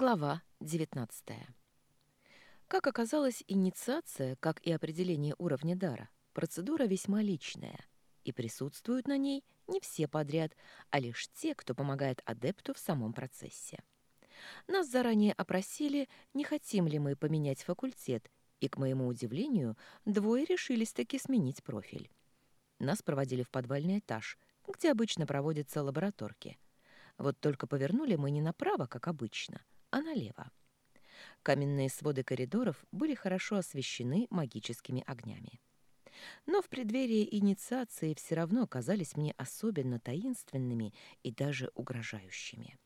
Глава 19. Как оказалось, инициация, как и определение уровня дара, процедура весьма личная, и присутствуют на ней не все подряд, а лишь те, кто помогает адепту в самом процессе. Нас заранее опросили, не хотим ли мы поменять факультет, и, к моему удивлению, двое решились таки сменить профиль. Нас проводили в подвальный этаж, где обычно проводятся лабораторки. Вот только повернули мы не направо, как обычно, а налево. Каменные своды коридоров были хорошо освещены магическими огнями. Но в преддверии инициации все равно казались мне особенно таинственными и даже угрожающими.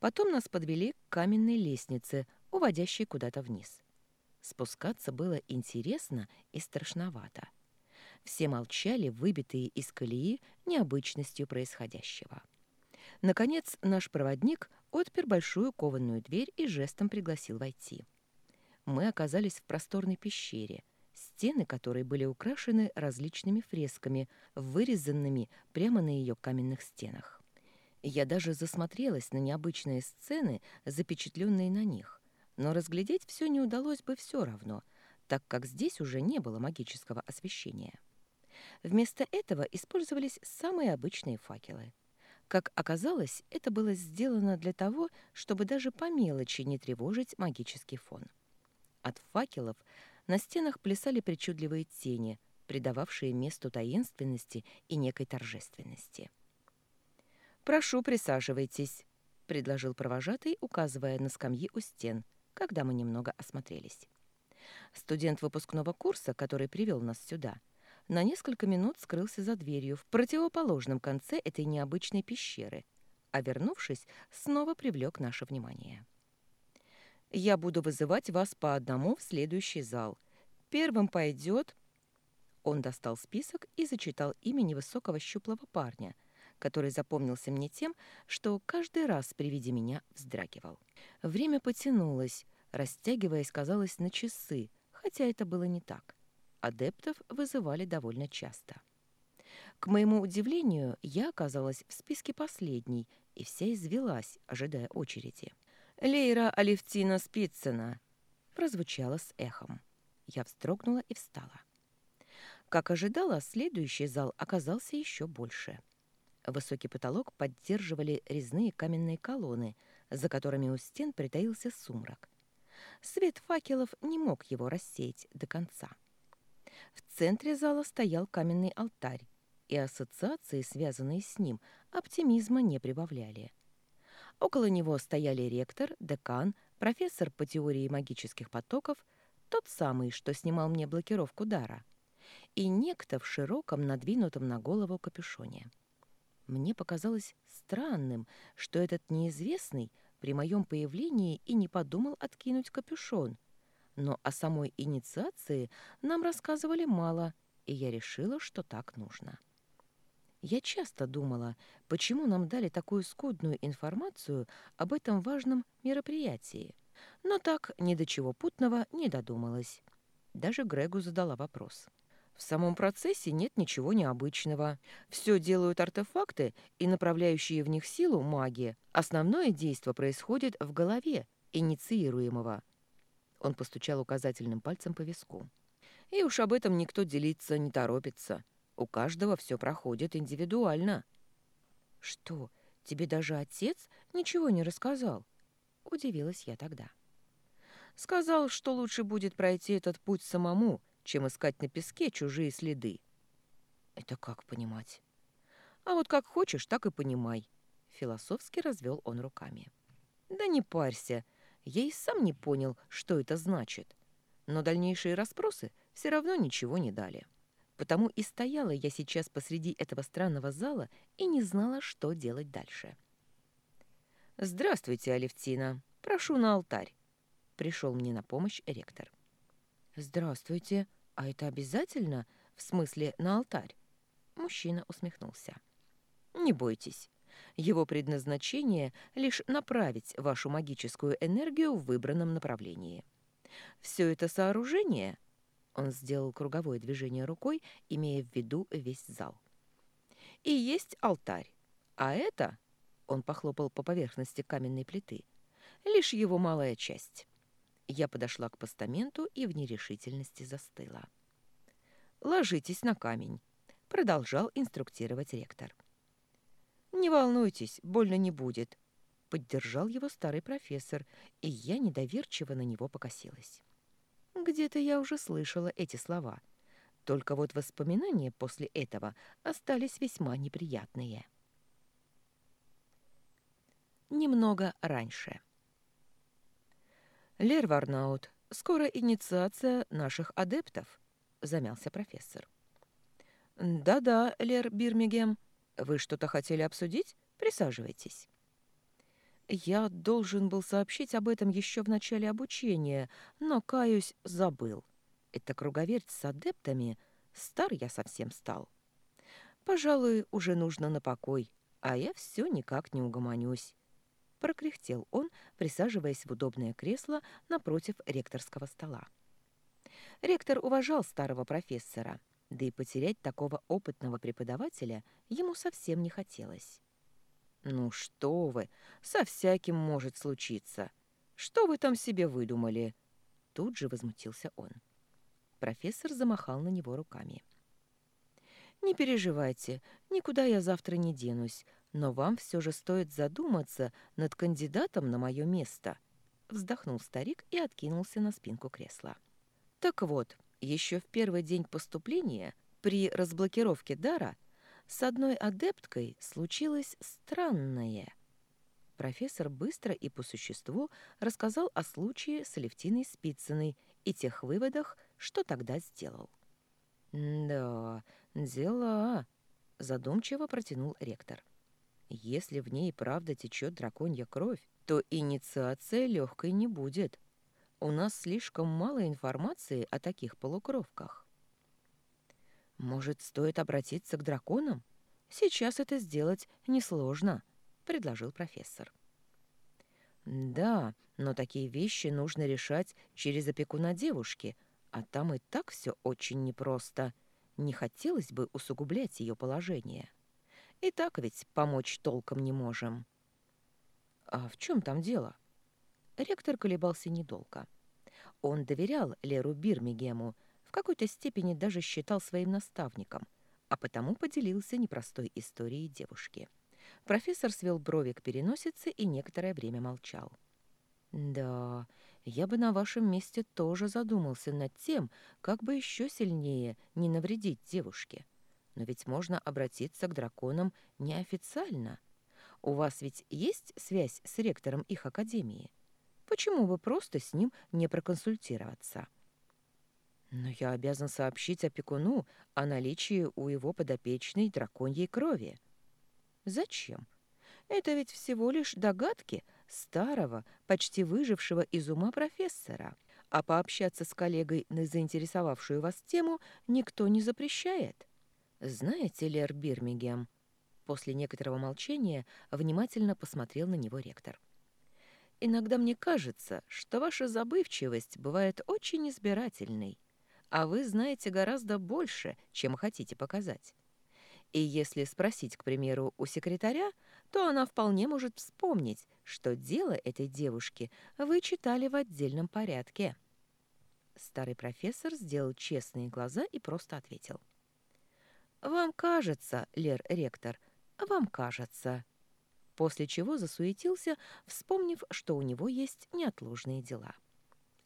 Потом нас подвели к каменной лестнице, уводящей куда-то вниз. Спускаться было интересно и страшновато. Все молчали, выбитые из колеи необычностью происходящего. Наконец, наш проводник отпер большую кованую дверь и жестом пригласил войти. Мы оказались в просторной пещере, стены которой были украшены различными фресками, вырезанными прямо на ее каменных стенах. Я даже засмотрелась на необычные сцены, запечатленные на них, но разглядеть все не удалось бы все равно, так как здесь уже не было магического освещения. Вместо этого использовались самые обычные факелы. Как оказалось, это было сделано для того, чтобы даже по мелочи не тревожить магический фон. От факелов на стенах плясали причудливые тени, придававшие месту таинственности и некой торжественности. «Прошу, присаживайтесь», — предложил провожатый, указывая на скамьи у стен, когда мы немного осмотрелись. Студент выпускного курса, который привел нас сюда — на несколько минут скрылся за дверью в противоположном конце этой необычной пещеры, а вернувшись, снова привлек наше внимание. «Я буду вызывать вас по одному в следующий зал. Первым пойдет...» Он достал список и зачитал имя невысокого щуплого парня, который запомнился мне тем, что каждый раз при виде меня вздрагивал. Время потянулось, растягиваясь, казалось, на часы, хотя это было не так адептов вызывали довольно часто. К моему удивлению, я оказалась в списке последней и вся извелась, ожидая очереди. «Лейра Алевтина Спицына!» прозвучало с эхом. Я вздрогнула и встала. Как ожидала, следующий зал оказался еще больше. Высокий потолок поддерживали резные каменные колонны, за которыми у стен притаился сумрак. Свет факелов не мог его рассеять до конца. В центре зала стоял каменный алтарь, и ассоциации, связанные с ним, оптимизма не прибавляли. Около него стояли ректор, декан, профессор по теории магических потоков, тот самый, что снимал мне блокировку дара, и некто в широком, надвинутом на голову капюшоне. Мне показалось странным, что этот неизвестный при моем появлении и не подумал откинуть капюшон — но о самой инициации нам рассказывали мало, и я решила, что так нужно. Я часто думала, почему нам дали такую скудную информацию об этом важном мероприятии, но так ни до чего путного не додумалась. Даже Грегу задала вопрос. В самом процессе нет ничего необычного. Все делают артефакты и направляющие в них силу магии. Основное действие происходит в голове инициируемого – он постучал указательным пальцем по виску. И уж об этом никто делиться не торопится. У каждого все проходит индивидуально. Что, тебе даже отец ничего не рассказал? Удивилась я тогда. Сказал, что лучше будет пройти этот путь самому, чем искать на песке чужие следы. Это как понимать? А вот как хочешь, так и понимай. Философски развел он руками. Да не парься, я и сам не понял, что это значит. Но дальнейшие расспросы все равно ничего не дали. Потому и стояла я сейчас посреди этого странного зала и не знала, что делать дальше. «Здравствуйте, Алевтина. Прошу на алтарь», — пришел мне на помощь ректор. «Здравствуйте. А это обязательно? В смысле, на алтарь?» Мужчина усмехнулся. «Не бойтесь. Его предназначение — лишь направить вашу магическую энергию в выбранном направлении. Все это сооружение... Он сделал круговое движение рукой, имея в виду весь зал. И есть алтарь. А это... Он похлопал по поверхности каменной плиты. лишь его малая часть. Я подошла к постаменту и в нерешительности застыла. «Ложитесь на камень», — продолжал инструктировать ректор. «Не волнуйтесь, больно не будет», — поддержал его старый профессор, и я недоверчиво на него покосилась. Где-то я уже слышала эти слова, только вот воспоминания после этого остались весьма неприятные. Немного раньше. «Лер Варнаут, скоро инициация наших адептов», — замялся профессор. «Да-да, Лер Бирмигем», вы что-то хотели обсудить? Присаживайтесь. Я должен был сообщить об этом еще в начале обучения, но, каюсь, забыл. Это круговерть с адептами. Стар я совсем стал. Пожалуй, уже нужно на покой, а я все никак не угомонюсь. Прокряхтел он, присаживаясь в удобное кресло напротив ректорского стола. Ректор уважал старого профессора — да и потерять такого опытного преподавателя ему совсем не хотелось. «Ну что вы, со всяким может случиться. Что вы там себе выдумали?» Тут же возмутился он. Профессор замахал на него руками. «Не переживайте, никуда я завтра не денусь, но вам все же стоит задуматься над кандидатом на мое место», вздохнул старик и откинулся на спинку кресла. «Так вот, еще в первый день поступления, при разблокировке дара, с одной адепткой случилось странное. Профессор быстро и по существу рассказал о случае с Алевтиной Спицыной и тех выводах, что тогда сделал. «Да, дела», — задумчиво протянул ректор. «Если в ней правда течет драконья кровь, то инициация легкой не будет. У нас слишком мало информации о таких полукровках. Может, стоит обратиться к драконам? Сейчас это сделать несложно, предложил профессор. Да, но такие вещи нужно решать через опекуна девушки, а там и так все очень непросто. Не хотелось бы усугублять ее положение. И так ведь помочь толком не можем. А в чем там дело? Ректор колебался недолго. Он доверял Леру Бирмигему, в какой-то степени даже считал своим наставником, а потому поделился непростой историей девушки. Профессор свел брови к переносице и некоторое время молчал. «Да, я бы на вашем месте тоже задумался над тем, как бы еще сильнее не навредить девушке. Но ведь можно обратиться к драконам неофициально. У вас ведь есть связь с ректором их академии?» Почему бы просто с ним не проконсультироваться? Но я обязан сообщить опекуну о наличии у его подопечной драконьей крови. Зачем? Это ведь всего лишь догадки старого, почти выжившего из ума профессора. А пообщаться с коллегой на заинтересовавшую вас тему никто не запрещает. Знаете, Лер Бирмигем, после некоторого молчания внимательно посмотрел на него ректор. — Иногда мне кажется, что ваша забывчивость бывает очень избирательной, а вы знаете гораздо больше, чем хотите показать. И если спросить, к примеру, у секретаря, то она вполне может вспомнить, что дело этой девушки вы читали в отдельном порядке. Старый профессор сделал честные глаза и просто ответил. «Вам кажется, Лер Ректор, вам кажется» после чего засуетился, вспомнив, что у него есть неотложные дела.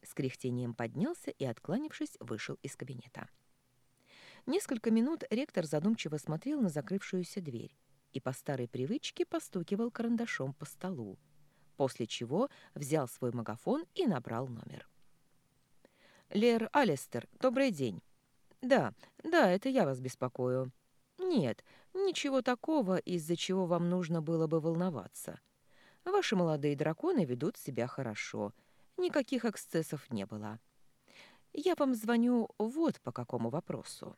С кряхтением поднялся и, откланившись, вышел из кабинета. Несколько минут ректор задумчиво смотрел на закрывшуюся дверь и по старой привычке постукивал карандашом по столу, после чего взял свой магафон и набрал номер. «Лер Алистер, добрый день». «Да, да, это я вас беспокою». «Нет, Ничего такого, из-за чего вам нужно было бы волноваться. Ваши молодые драконы ведут себя хорошо. Никаких эксцессов не было. Я вам звоню вот по какому вопросу.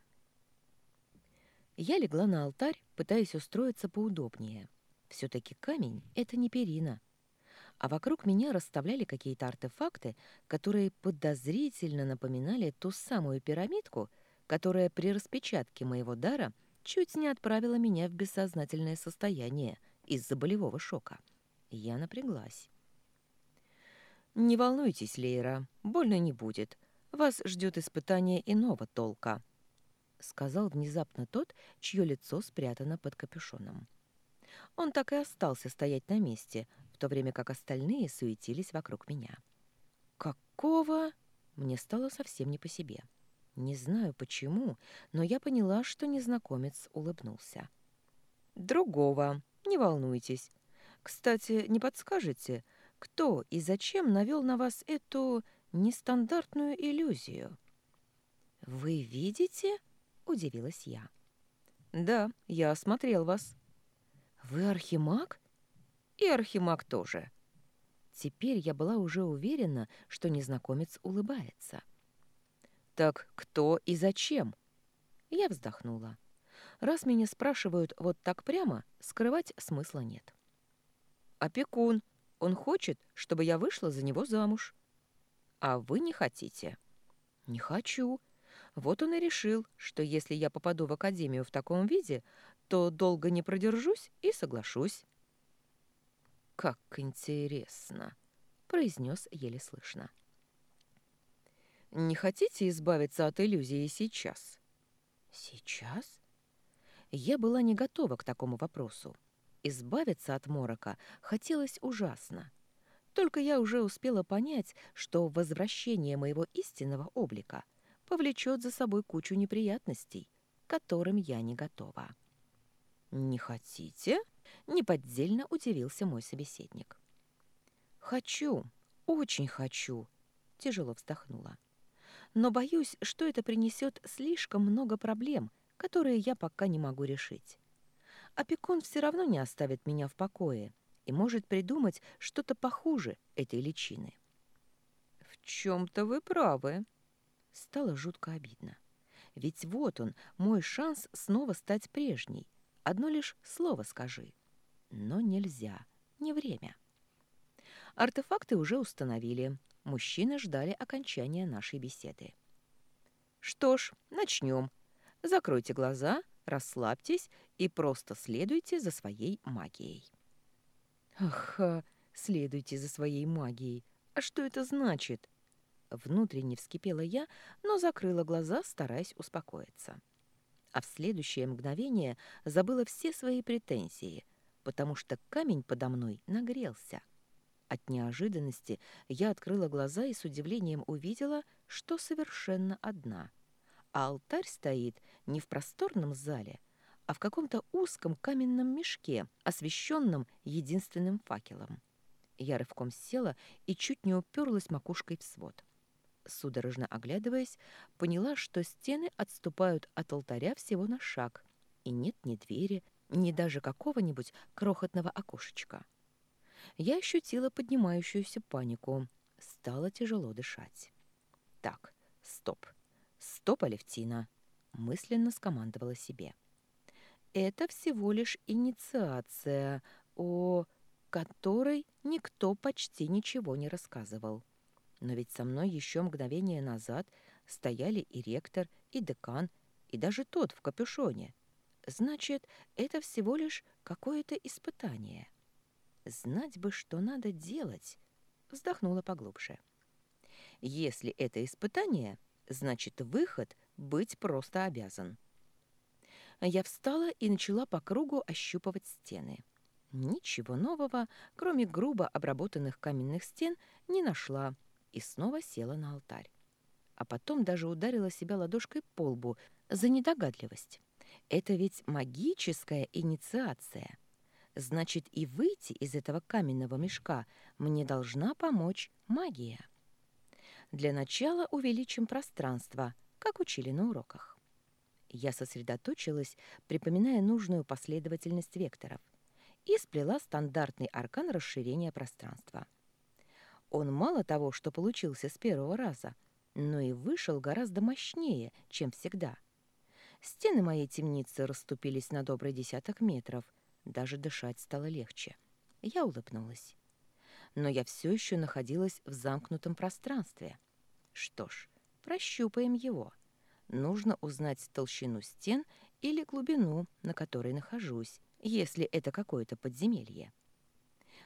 Я легла на алтарь, пытаясь устроиться поудобнее. Все-таки камень — это не перина. А вокруг меня расставляли какие-то артефакты, которые подозрительно напоминали ту самую пирамидку, которая при распечатке моего дара — чуть не отправила меня в бессознательное состояние из-за болевого шока. Я напряглась. «Не волнуйтесь, Лейра, больно не будет. Вас ждет испытание иного толка», — сказал внезапно тот, чье лицо спрятано под капюшоном. Он так и остался стоять на месте, в то время как остальные суетились вокруг меня. «Какого?» Мне стало совсем не по себе. Не знаю почему, но я поняла, что незнакомец улыбнулся. «Другого. Не волнуйтесь. Кстати, не подскажете, кто и зачем навел на вас эту нестандартную иллюзию?» «Вы видите?» — удивилась я. «Да, я осмотрел вас». «Вы архимаг?» «И архимаг тоже». Теперь я была уже уверена, что незнакомец улыбается. «Так кто и зачем?» Я вздохнула. Раз меня спрашивают вот так прямо, скрывать смысла нет. «Опекун. Он хочет, чтобы я вышла за него замуж». «А вы не хотите?» «Не хочу. Вот он и решил, что если я попаду в академию в таком виде, то долго не продержусь и соглашусь». «Как интересно!» — произнес еле слышно. Не хотите избавиться от иллюзии сейчас? Сейчас? Я была не готова к такому вопросу. Избавиться от морока хотелось ужасно. Только я уже успела понять, что возвращение моего истинного облика повлечет за собой кучу неприятностей, к которым я не готова. «Не хотите?» — неподдельно удивился мой собеседник. «Хочу, очень хочу», — тяжело вздохнула но боюсь, что это принесет слишком много проблем, которые я пока не могу решить. Опекун все равно не оставит меня в покое и может придумать что-то похуже этой личины. «В чем-то вы правы», — стало жутко обидно. «Ведь вот он, мой шанс снова стать прежней. Одно лишь слово скажи. Но нельзя, не время». Артефакты уже установили. Мужчины ждали окончания нашей беседы. «Что ж, начнем. Закройте глаза, расслабьтесь и просто следуйте за своей магией». «Ага, следуйте за своей магией. А что это значит?» Внутренне вскипела я, но закрыла глаза, стараясь успокоиться. А в следующее мгновение забыла все свои претензии, потому что камень подо мной нагрелся. От неожиданности я открыла глаза и с удивлением увидела, что совершенно одна. А алтарь стоит не в просторном зале, а в каком-то узком каменном мешке, освещенном единственным факелом. Я рывком села и чуть не уперлась макушкой в свод. Судорожно оглядываясь, поняла, что стены отступают от алтаря всего на шаг, и нет ни двери, ни даже какого-нибудь крохотного окошечка я ощутила поднимающуюся панику. Стало тяжело дышать. «Так, стоп. Стоп, Алевтина!» — мысленно скомандовала себе. «Это всего лишь инициация, о которой никто почти ничего не рассказывал. Но ведь со мной еще мгновение назад стояли и ректор, и декан, и даже тот в капюшоне. Значит, это всего лишь какое-то испытание». Знать бы, что надо делать, вздохнула поглубже. Если это испытание, значит, выход быть просто обязан. Я встала и начала по кругу ощупывать стены. Ничего нового, кроме грубо обработанных каменных стен, не нашла и снова села на алтарь. А потом даже ударила себя ладошкой по лбу за недогадливость. Это ведь магическая инициация — Значит, и выйти из этого каменного мешка мне должна помочь магия. Для начала увеличим пространство, как учили на уроках. Я сосредоточилась, припоминая нужную последовательность векторов, и сплела стандартный аркан расширения пространства. Он мало того, что получился с первого раза, но и вышел гораздо мощнее, чем всегда. Стены моей темницы расступились на добрый десяток метров — даже дышать стало легче. Я улыбнулась. Но я все еще находилась в замкнутом пространстве. Что ж, прощупаем его. Нужно узнать толщину стен или глубину, на которой нахожусь, если это какое-то подземелье.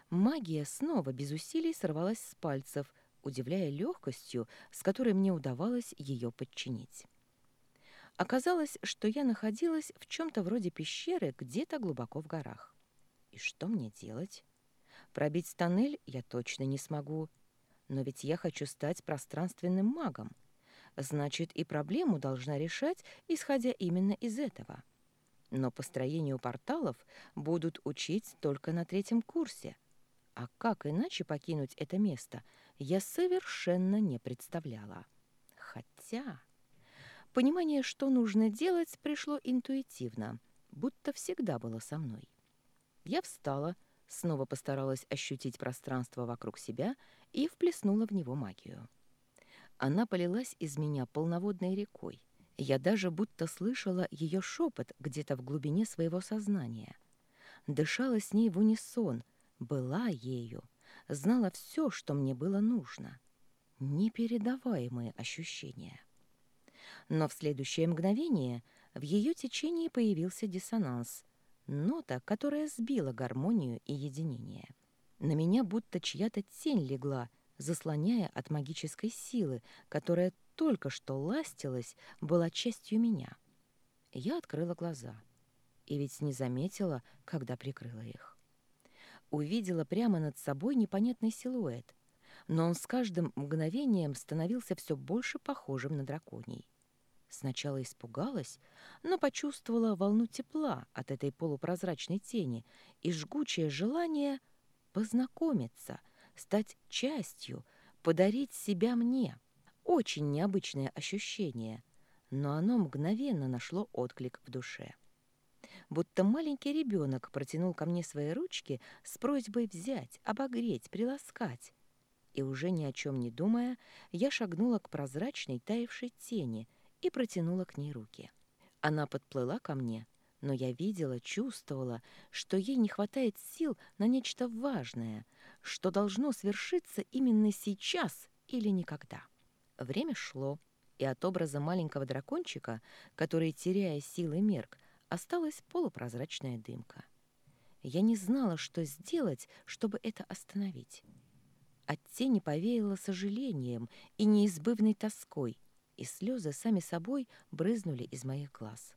Магия снова без усилий сорвалась с пальцев, удивляя легкостью, с которой мне удавалось ее подчинить. Оказалось, что я находилась в чем-то вроде пещеры где-то глубоко в горах. И что мне делать? Пробить тоннель я точно не смогу. Но ведь я хочу стать пространственным магом. Значит, и проблему должна решать, исходя именно из этого. Но построению порталов будут учить только на третьем курсе. А как иначе покинуть это место, я совершенно не представляла. Хотя... Понимание, что нужно делать, пришло интуитивно, будто всегда было со мной. Я встала, снова постаралась ощутить пространство вокруг себя и вплеснула в него магию. Она полилась из меня полноводной рекой. Я даже будто слышала ее шепот где-то в глубине своего сознания. Дышала с ней в унисон, была ею, знала все, что мне было нужно. Непередаваемые ощущения. Но в следующее мгновение в ее течении появился диссонанс, нота, которая сбила гармонию и единение. На меня будто чья-то тень легла, заслоняя от магической силы, которая только что ластилась, была частью меня. Я открыла глаза. И ведь не заметила, когда прикрыла их. Увидела прямо над собой непонятный силуэт, но он с каждым мгновением становился все больше похожим на драконий. Сначала испугалась, но почувствовала волну тепла от этой полупрозрачной тени и жгучее желание познакомиться, стать частью, подарить себя мне. Очень необычное ощущение, но оно мгновенно нашло отклик в душе. Будто маленький ребенок протянул ко мне свои ручки с просьбой взять, обогреть, приласкать. И уже ни о чем не думая, я шагнула к прозрачной таявшей тени — и протянула к ней руки. Она подплыла ко мне, но я видела, чувствовала, что ей не хватает сил на нечто важное, что должно свершиться именно сейчас или никогда. Время шло, и от образа маленького дракончика, который, теряя силы мерк, осталась полупрозрачная дымка. Я не знала, что сделать, чтобы это остановить. От тени повеяло сожалением и неизбывной тоской, и слезы сами собой брызнули из моих глаз.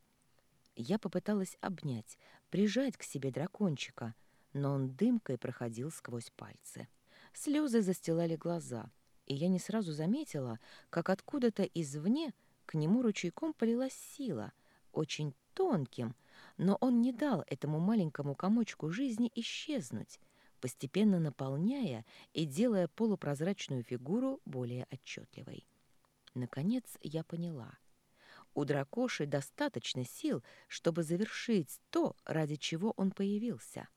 Я попыталась обнять, прижать к себе дракончика, но он дымкой проходил сквозь пальцы. Слезы застилали глаза, и я не сразу заметила, как откуда-то извне к нему ручейком полилась сила, очень тонким, но он не дал этому маленькому комочку жизни исчезнуть, постепенно наполняя и делая полупрозрачную фигуру более отчетливой. Наконец я поняла. У дракоши достаточно сил, чтобы завершить то, ради чего он появился.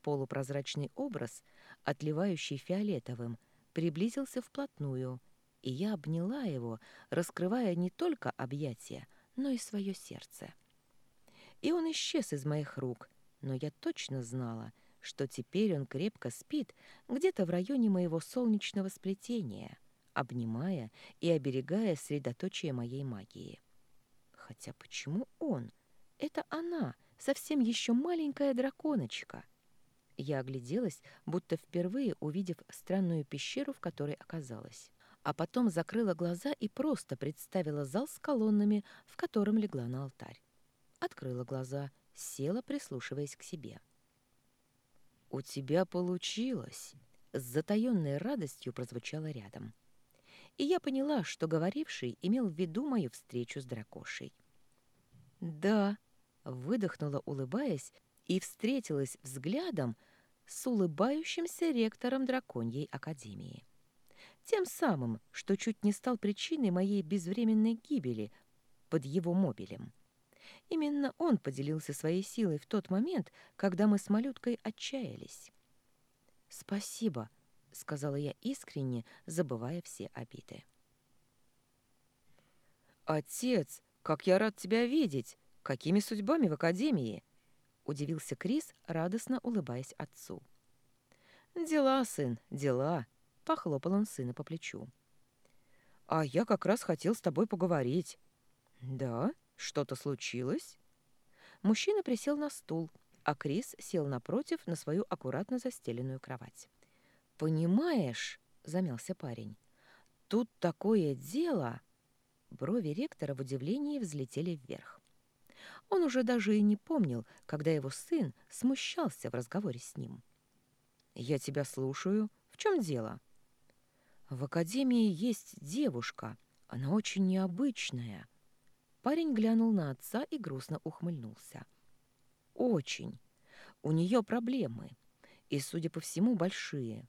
Полупрозрачный образ, отливающий фиолетовым, приблизился вплотную, и я обняла его, раскрывая не только объятия, но и свое сердце. И он исчез из моих рук, но я точно знала, что теперь он крепко спит где-то в районе моего солнечного сплетения — обнимая и оберегая средоточие моей магии. Хотя почему он? Это она, совсем еще маленькая драконочка. Я огляделась, будто впервые увидев странную пещеру, в которой оказалась. А потом закрыла глаза и просто представила зал с колоннами, в котором легла на алтарь. Открыла глаза, села, прислушиваясь к себе. «У тебя получилось!» С затаённой радостью прозвучало рядом и я поняла, что говоривший имел в виду мою встречу с дракошей. «Да», — выдохнула, улыбаясь, и встретилась взглядом с улыбающимся ректором драконьей академии. Тем самым, что чуть не стал причиной моей безвременной гибели под его мобилем. Именно он поделился своей силой в тот момент, когда мы с малюткой отчаялись. «Спасибо», — сказала я искренне, забывая все обиды. «Отец, как я рад тебя видеть! Какими судьбами в академии?» — удивился Крис, радостно улыбаясь отцу. «Дела, сын, дела!» — похлопал он сына по плечу. «А я как раз хотел с тобой поговорить». «Да? Что-то случилось?» Мужчина присел на стул, а Крис сел напротив на свою аккуратно застеленную кровать. «Понимаешь», — замялся парень. «Тут такое дело!» Брови ректора в удивлении взлетели вверх. Он уже даже и не помнил, когда его сын смущался в разговоре с ним. «Я тебя слушаю. В чем дело?» «В академии есть девушка. Она очень необычная». Парень глянул на отца и грустно ухмыльнулся. «Очень. У нее проблемы. И, судя по всему, большие.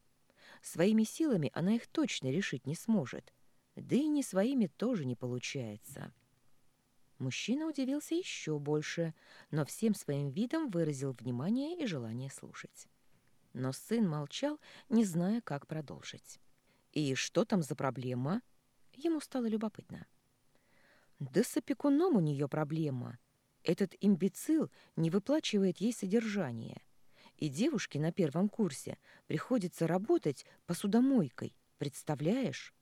Своими силами она их точно решить не сможет. Да и не своими тоже не получается». Мужчина удивился еще больше, но всем своим видом выразил внимание и желание слушать. Но сын молчал, не зная, как продолжить. «И что там за проблема?» Ему стало любопытно. «Да с опекуном у нее проблема. Этот имбецил не выплачивает ей содержание. И девушке на первом курсе приходится работать посудомойкой. Представляешь?»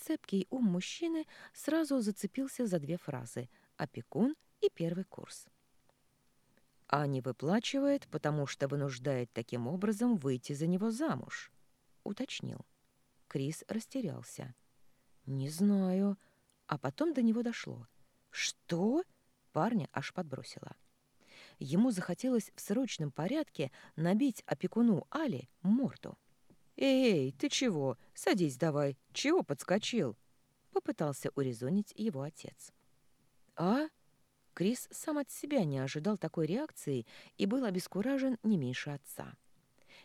Цепкий ум мужчины сразу зацепился за две фразы «опекун» и «первый курс». «А не выплачивает, потому что вынуждает таким образом выйти за него замуж», — уточнил. Крис растерялся. «Не знаю». А потом до него дошло. «Что?» — парня аж подбросило. Ему захотелось в срочном порядке набить опекуну Али морду. «Эй, ты чего? Садись давай. Чего подскочил?» Попытался урезонить его отец. «А?» Крис сам от себя не ожидал такой реакции и был обескуражен не меньше отца.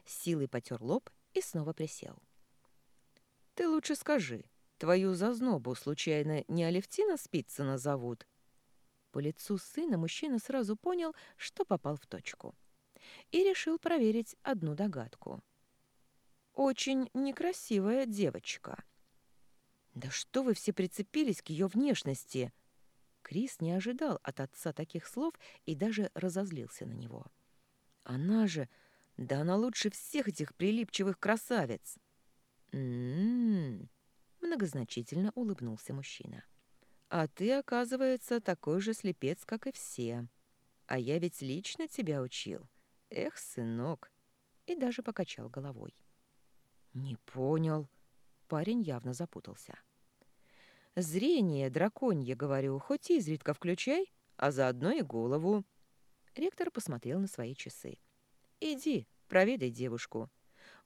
силой потер лоб и снова присел. «Ты лучше скажи, твою зазнобу случайно не Алевтина Спицына зовут?» По лицу сына мужчина сразу понял, что попал в точку. И решил проверить одну догадку – очень некрасивая девочка». «Да что вы все прицепились к ее внешности?» Крис не ожидал от отца таких слов и даже разозлился на него. «Она же... Да она лучше всех этих прилипчивых красавиц!» «М-м-м...» Многозначительно улыбнулся мужчина. «А ты, оказывается, такой же слепец, как и все. А я ведь лично тебя учил. Эх, сынок!» И даже покачал головой. «Не понял». Парень явно запутался. «Зрение драконье, говорю, хоть изредка включай, а заодно и голову». Ректор посмотрел на свои часы. «Иди, проведай девушку.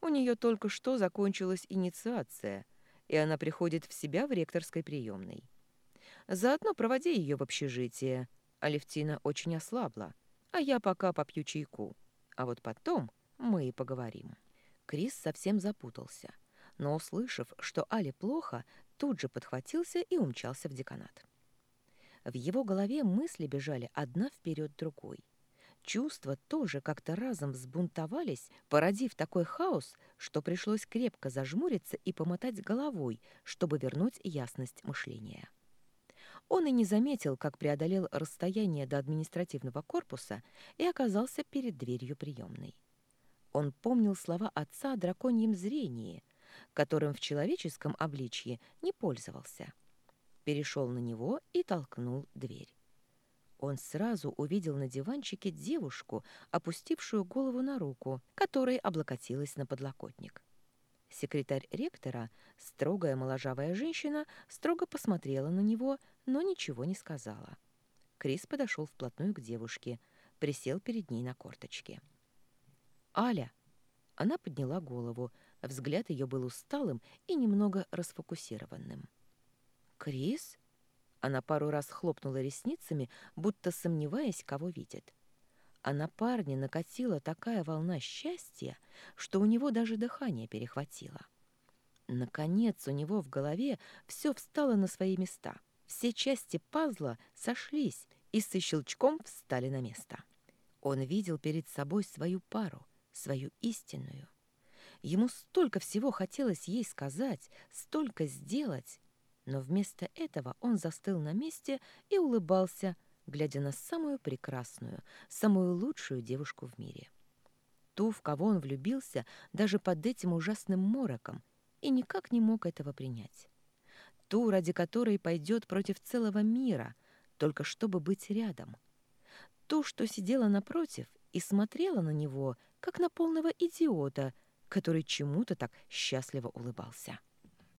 У нее только что закончилась инициация, и она приходит в себя в ректорской приемной. Заодно проводи ее в общежитие. Алевтина очень ослабла, а я пока попью чайку. А вот потом мы и поговорим». Крис совсем запутался, но, услышав, что Але плохо, тут же подхватился и умчался в деканат. В его голове мысли бежали одна вперед другой. Чувства тоже как-то разом взбунтовались, породив такой хаос, что пришлось крепко зажмуриться и помотать головой, чтобы вернуть ясность мышления. Он и не заметил, как преодолел расстояние до административного корпуса и оказался перед дверью приемной. Он помнил слова отца о драконьем зрении, которым в человеческом обличье не пользовался. Перешел на него и толкнул дверь. Он сразу увидел на диванчике девушку, опустившую голову на руку, которой облокотилась на подлокотник. Секретарь ректора, строгая моложавая женщина, строго посмотрела на него, но ничего не сказала. Крис подошел вплотную к девушке, присел перед ней на корточки. «Аля!» Она подняла голову. Взгляд ее был усталым и немного расфокусированным. «Крис?» Она пару раз хлопнула ресницами, будто сомневаясь, кого видит. А на парня накатила такая волна счастья, что у него даже дыхание перехватило. Наконец у него в голове все встало на свои места. Все части пазла сошлись и со щелчком встали на место. Он видел перед собой свою пару, свою истинную. Ему столько всего хотелось ей сказать, столько сделать, но вместо этого он застыл на месте и улыбался, глядя на самую прекрасную, самую лучшую девушку в мире. Ту, в кого он влюбился даже под этим ужасным мороком, и никак не мог этого принять. Ту, ради которой пойдет против целого мира, только чтобы быть рядом. Ту, что сидела напротив и смотрела на него, как на полного идиота, который чему-то так счастливо улыбался.